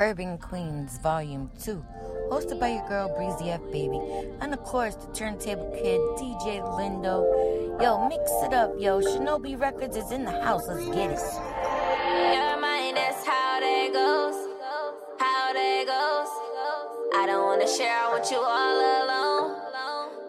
Urban Queenz Volume 2, hosted by your girl Breezy F Baby, and of course the Turntable Kid, DJ Lindo. Yo, mix it up, yo. Shinobi Recordz is in the house. Let's get it. Your mind is how that goes, how that goes. I don't wanna share, I you all.